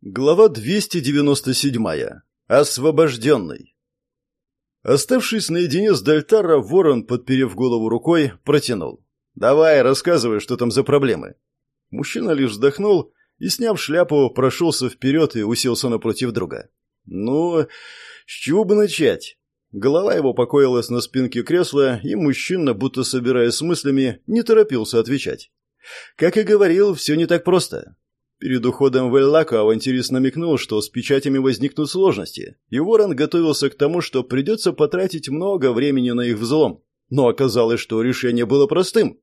Глава 297. Освобожденный. Оставшись наедине с Дальтара, ворон, подперев голову рукой, протянул. «Давай, рассказывай, что там за проблемы». Мужчина лишь вздохнул и, сняв шляпу, прошелся вперед и уселся напротив друга. «Ну, с чего бы начать?» Голова его покоилась на спинке кресла, и мужчина, будто собираясь с мыслями, не торопился отвечать. Как и говорил, все не так просто. Перед уходом в Эллаку авантюрист намекнул, что с печатями возникнут сложности, и Ворон готовился к тому, что придется потратить много времени на их взлом. Но оказалось, что решение было простым.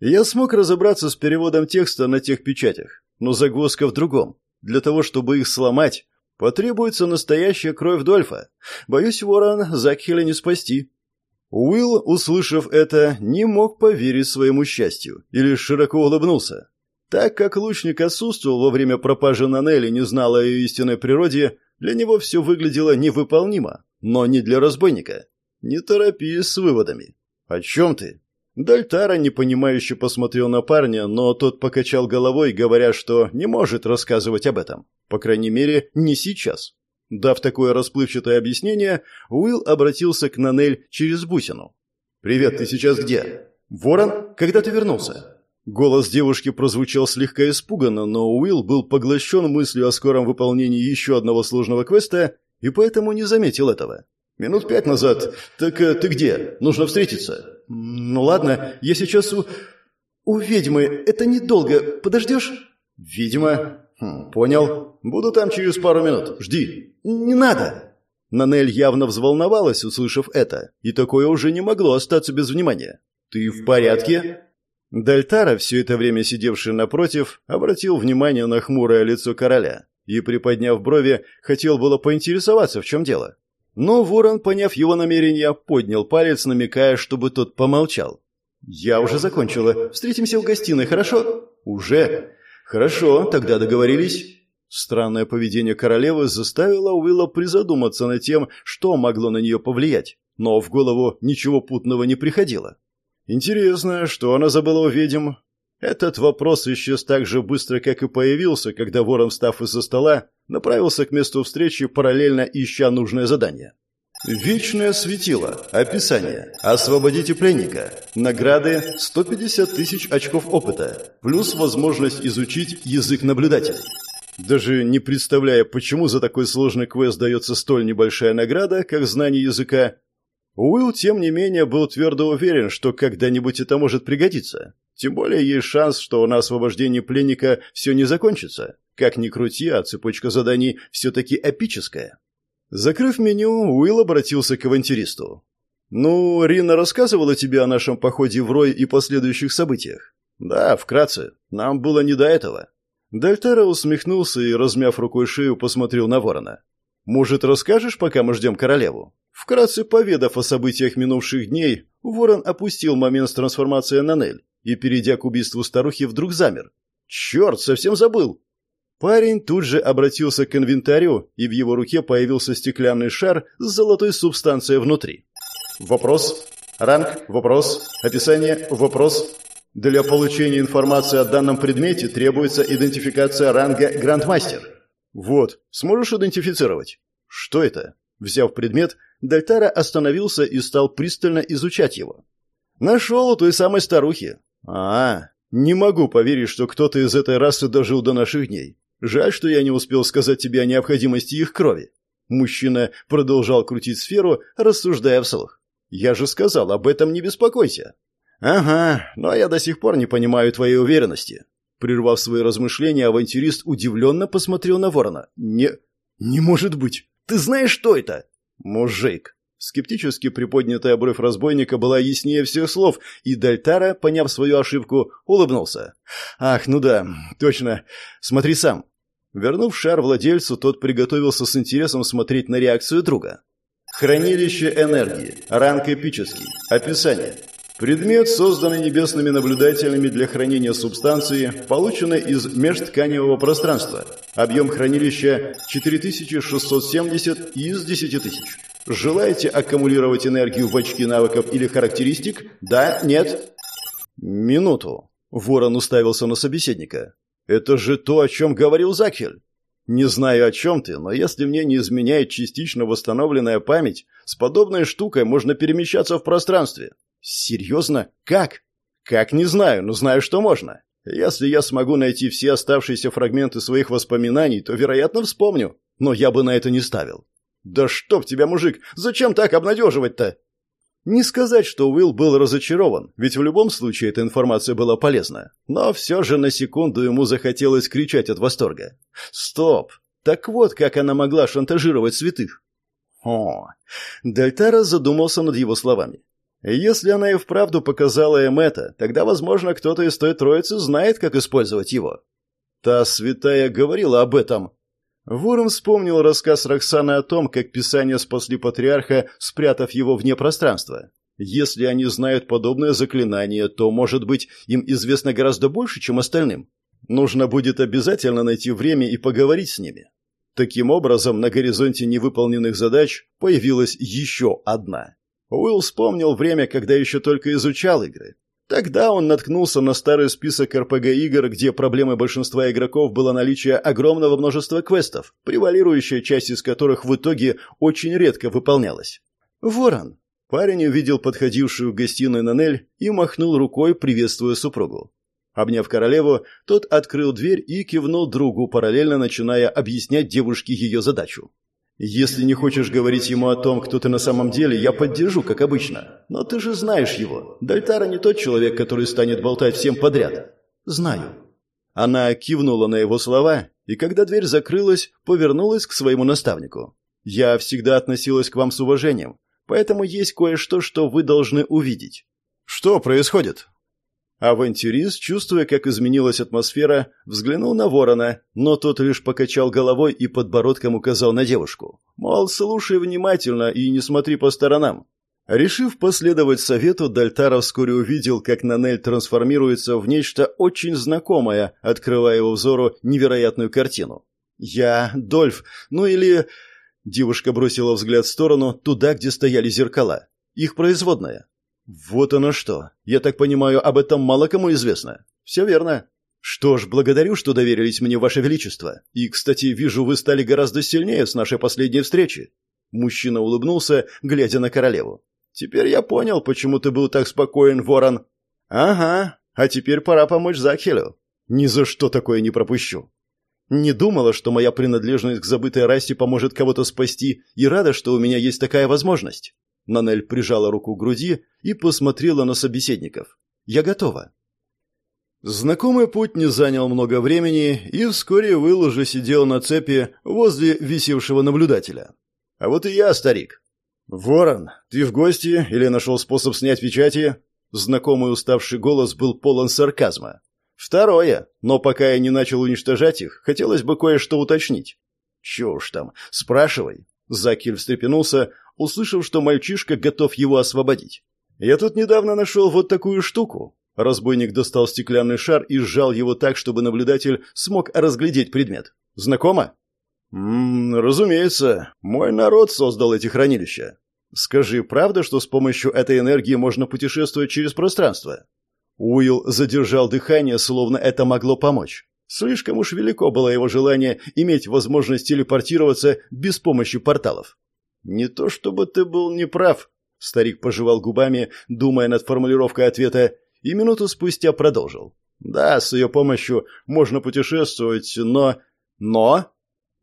Я смог разобраться с переводом текста на тех печатях, но загвоздка в другом. Для того, чтобы их сломать, потребуется настоящая кровь Дольфа. Боюсь, Ворон, Закхеля не спасти. Уилл, услышав это, не мог поверить своему счастью и лишь широко улыбнулся. Так как лучник отсутствовал во время пропажи Нанелли и не знал о ее истинной природе, для него все выглядело невыполнимо, но не для разбойника. Не торопись с выводами. О чем ты? Дальтара непонимающе посмотрел на парня, но тот покачал головой, говоря, что не может рассказывать об этом. По крайней мере, не сейчас. Дав такое расплывчатое объяснение, Уилл обратился к Нанель через бусину. «Привет, ты сейчас где?» «Ворон, когда ты вернулся?» Голос девушки прозвучал слегка испуганно, но Уилл был поглощен мыслью о скором выполнении еще одного сложного квеста и поэтому не заметил этого. «Минут пять назад. Так э, ты где? Нужно встретиться». «Ну ладно, я сейчас у... у ведьмы. Это недолго. Подождешь?» «Ведьма? Хм, понял. Буду там через пару минут. Жди». «Не надо». Нанель явно взволновалась, услышав это, и такое уже не могло остаться без внимания. «Ты в порядке?» Дальтара, все это время сидевший напротив, обратил внимание на хмурое лицо короля и, приподняв брови, хотел было поинтересоваться, в чем дело. Но ворон, поняв его намерение, поднял палец, намекая, чтобы тот помолчал. «Я уже закончила. Встретимся в гостиной, хорошо?» «Уже?» «Хорошо, тогда договорились». Странное поведение королевы заставило Уилла призадуматься над тем, что могло на нее повлиять, но в голову ничего путного не приходило. Интересно, что она забыла у ведьм? Этот вопрос исчез так же быстро, как и появился, когда ворон, встав из-за стола, направился к месту встречи, параллельно ища нужное задание. Вечное светило. Описание. Освободите пленника. Награды 150 тысяч очков опыта. Плюс возможность изучить язык наблюдателей. Даже не представляя, почему за такой сложный квест дается столь небольшая награда, как знание языка, Уилл, тем не менее, был твердо уверен, что когда-нибудь это может пригодиться. Тем более есть шанс, что на освобождении пленника все не закончится. Как ни крути, а цепочка заданий все-таки эпическая. Закрыв меню, Уилл обратился к авантюристу. «Ну, Рина рассказывала тебе о нашем походе в Рой и последующих событиях?» «Да, вкратце. Нам было не до этого». Дальтера усмехнулся и, размяв рукой шею, посмотрел на ворона. «Может, расскажешь, пока мы ждем королеву?» Вкратце поведав о событиях минувших дней, Ворон опустил момент с трансформацией на Нель и, перейдя к убийству старухи, вдруг замер. «Черт, совсем забыл!» Парень тут же обратился к инвентарю, и в его руке появился стеклянный шар с золотой субстанцией внутри. «Вопрос? Ранг? Вопрос? Описание? Вопрос?» Для получения информации о данном предмете требуется идентификация ранга Грандмастер. Вот, сможешь идентифицировать? Что это? Взяв предмет, Дальтара остановился и стал пристально изучать его. «Нашел у той самой старухи». «А, не могу поверить, что кто-то из этой расы дожил до наших дней. Жаль, что я не успел сказать тебе о необходимости их крови». Мужчина продолжал крутить сферу, рассуждая вслух. «Я же сказал, об этом не беспокойся». «Ага, но я до сих пор не понимаю твоей уверенности». Прервав свои размышления, авантюрист удивленно посмотрел на ворона. «Не... не может быть! Ты знаешь, что это?» «Мужик». Скептически приподнятая бровь разбойника была яснее всех слов, и Дальтара, поняв свою ошибку, улыбнулся. «Ах, ну да, точно. Смотри сам». Вернув шар владельцу, тот приготовился с интересом смотреть на реакцию друга. Хранилище энергии. Ранг эпический. Описание. Предмет, созданный небесными наблюдателями для хранения субстанции, полученный из межтканевого пространства. Объем хранилища 4670 из 10 тысяч. Желаете аккумулировать энергию в очки навыков или характеристик? Да? Нет? Минуту. Ворон уставился на собеседника. Это же то, о чем говорил Закхель. Не знаю, о чем ты, но если мне не изменяет частично восстановленная память, с подобной штукой можно перемещаться в пространстве. Серьезно? Как? Как, не знаю, но знаю, что можно. Если я смогу найти все оставшиеся фрагменты своих воспоминаний, то, вероятно, вспомню. Но я бы на это не ставил. Да чтоб тебя, мужик, зачем так обнадеживать-то? Не сказать, что Уилл был разочарован, ведь в любом случае эта информация была полезна. Но все же на секунду ему захотелось кричать от восторга. Стоп! Так вот, как она могла шантажировать святых. О, Дальтара задумался над его словами. Если она и вправду показала им это, тогда, возможно, кто-то из той троицы знает, как использовать его. Та святая говорила об этом. Ворон вспомнил рассказ Роксаны о том, как Писания спасли патриарха, спрятав его вне пространства. Если они знают подобное заклинание, то, может быть, им известно гораздо больше, чем остальным. Нужно будет обязательно найти время и поговорить с ними. Таким образом, на горизонте невыполненных задач появилась еще одна. Уилл вспомнил время, когда еще только изучал игры. Тогда он наткнулся на старый список РПГ-игр, где проблемой большинства игроков было наличие огромного множества квестов, превалирующая часть из которых в итоге очень редко выполнялась. «Ворон!» Парень увидел подходившую в гостиную Нанель и махнул рукой, приветствуя супругу. Обняв королеву, тот открыл дверь и кивнул другу, параллельно начиная объяснять девушке ее задачу. Если не хочешь говорить ему о том, кто ты на самом деле, я поддержу, как обычно. Но ты же знаешь его. Дальтара не тот человек, который станет болтать всем подряд. Знаю. Она кивнула на его слова, и когда дверь закрылась, повернулась к своему наставнику. Я всегда относилась к вам с уважением, поэтому есть кое-что, что вы должны увидеть. Что происходит? Авантюрист, чувствуя, как изменилась атмосфера, взглянул на ворона, но тот лишь покачал головой и подбородком указал на девушку. Мол, слушай внимательно и не смотри по сторонам. Решив последовать совету, Дальтара вскоре увидел, как Нанель трансформируется в нечто очень знакомое, открывая его взору невероятную картину. «Я Дольф, ну или...» Девушка бросила взгляд в сторону, туда, где стояли зеркала. Их производная. Вот оно что. Я так понимаю, об этом мало кому известно. Все верно. Что ж, благодарю, что доверились мне, Ваше Величество. И, кстати, вижу, вы стали гораздо сильнее с нашей последней встречи. Мужчина улыбнулся, глядя на королеву. Теперь я понял, почему ты был так спокоен, Ворон. Ага, а теперь пора помочь Закхелю. Ни за что такое не пропущу. Не думала, что моя принадлежность к забытой расе поможет кого-то спасти, и рада, что у меня есть такая возможность. Нанель прижала руку к груди и посмотрела на собеседников. «Я готова». Знакомый путь не занял много времени, и вскоре Уилл уже сидел на цепи возле висевшего наблюдателя. «А вот и я, старик». «Ворон, ты в гости или нашел способ снять печати?» Знакомый уставший голос был полон сарказма. «Второе, но пока я не начал уничтожать их, хотелось бы кое-что уточнить». «Чё там, спрашивай». Закиль встрепенулся, услышав, что мальчишка готов его освободить. «Я тут недавно нашел вот такую штуку». Разбойник достал стеклянный шар и сжал его так, чтобы наблюдатель смог разглядеть предмет. «Знакомо?» «Ммм, разумеется. Мой народ создал эти хранилища. Скажи, правда, что с помощью этой энергии можно путешествовать через пространство?» Уилл задержал дыхание, словно это могло помочь. Слишком уж велико было его желание иметь возможность телепортироваться без помощи порталов. «Не то чтобы ты был неправ», — старик пожевал губами, думая над формулировкой ответа, и минуту спустя продолжил. «Да, с ее помощью можно путешествовать, но...» «Но?»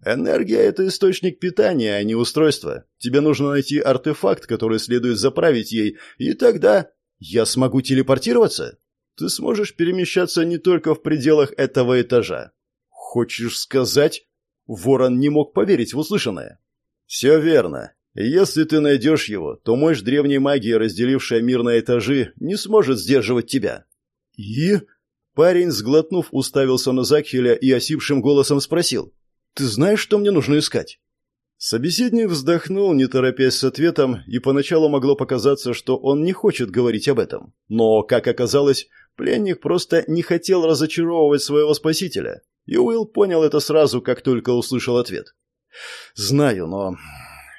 «Энергия — это источник питания, а не устройство. Тебе нужно найти артефакт, который следует заправить ей, и тогда я смогу телепортироваться. Ты сможешь перемещаться не только в пределах этого этажа». «Хочешь сказать?» Ворон не мог поверить в услышанное. «Все верно. Если ты найдешь его, то мощь древней магии, разделившая мир на этажи, не сможет сдерживать тебя». «И?» Парень, сглотнув, уставился на Закхеля и осипшим голосом спросил. «Ты знаешь, что мне нужно искать?» Собеседник вздохнул, не торопясь с ответом, и поначалу могло показаться, что он не хочет говорить об этом. Но, как оказалось, пленник просто не хотел разочаровывать своего спасителя. И Уилл понял это сразу, как только услышал ответ. «Знаю, но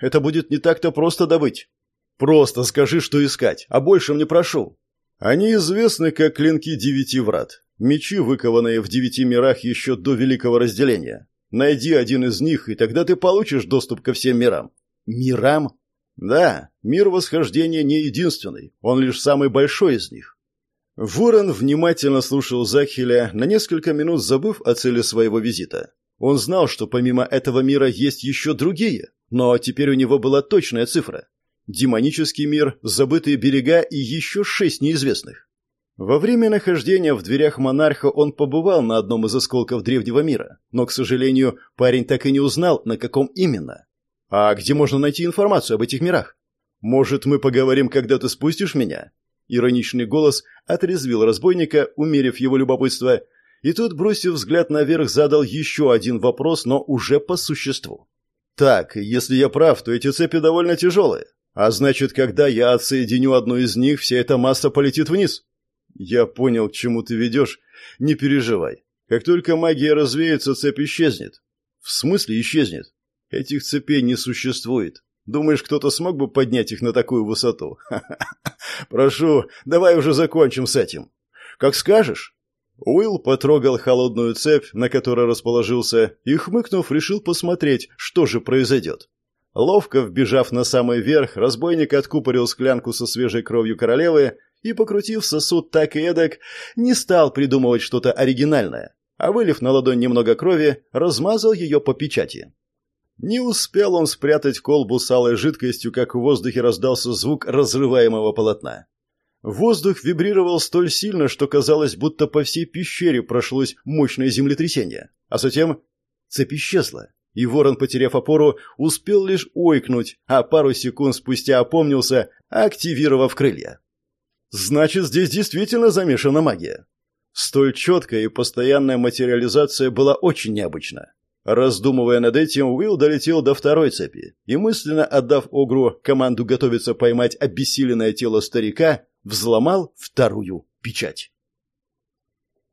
это будет не так-то просто добыть. Просто скажи, что искать, а больше не прошу». Они известны как клинки девяти врат, мечи, выкованные в девяти мирах еще до Великого Разделения. Найди один из них, и тогда ты получишь доступ ко всем мирам». «Мирам?» «Да, мир восхождения не единственный, он лишь самый большой из них». Ворон внимательно слушал Захеля, на несколько минут забыв о цели своего визита. Он знал, что помимо этого мира есть еще другие, но теперь у него была точная цифра. Демонический мир, забытые берега и еще шесть неизвестных. Во время нахождения в дверях монарха он побывал на одном из осколков древнего мира, но, к сожалению, парень так и не узнал, на каком именно. А где можно найти информацию об этих мирах? Может, мы поговорим, когда ты спустишь меня? Ироничный голос отрезвил разбойника, умерив его любопытство, и тот, бросив взгляд наверх, задал еще один вопрос, но уже по существу. «Так, если я прав, то эти цепи довольно тяжелые. А значит, когда я отсоединю одну из них, вся эта масса полетит вниз?» «Я понял, к чему ты ведешь. Не переживай. Как только магия развеется, цепь исчезнет». «В смысле исчезнет? Этих цепей не существует. Думаешь, кто-то смог бы поднять их на такую высоту? Прошу, давай уже закончим с этим. Как скажешь. Уилл потрогал холодную цепь, на которой расположился, и, хмыкнув, решил посмотреть, что же произойдет. Ловко вбежав на самый верх, разбойник откупорил склянку со свежей кровью королевы и, покрутив сосуд так и эдак, не стал придумывать что-то оригинальное, а, вылив на ладонь немного крови, размазал ее по печати. Не успел он спрятать колбу с алой жидкостью, как в воздухе раздался звук разрываемого полотна. Воздух вибрировал столь сильно, что казалось, будто по всей пещере прошлось мощное землетрясение. А затем цепь исчезла, и ворон, потеряв опору, успел лишь ойкнуть, а пару секунд спустя опомнился, активировав крылья. Значит, здесь действительно замешана магия. Столь четкая и постоянная материализация была очень необычна. Раздумывая над этим, Уилл долетел до второй цепи и, мысленно отдав Огру команду готовиться поймать обессиленное тело старика, взломал вторую печать.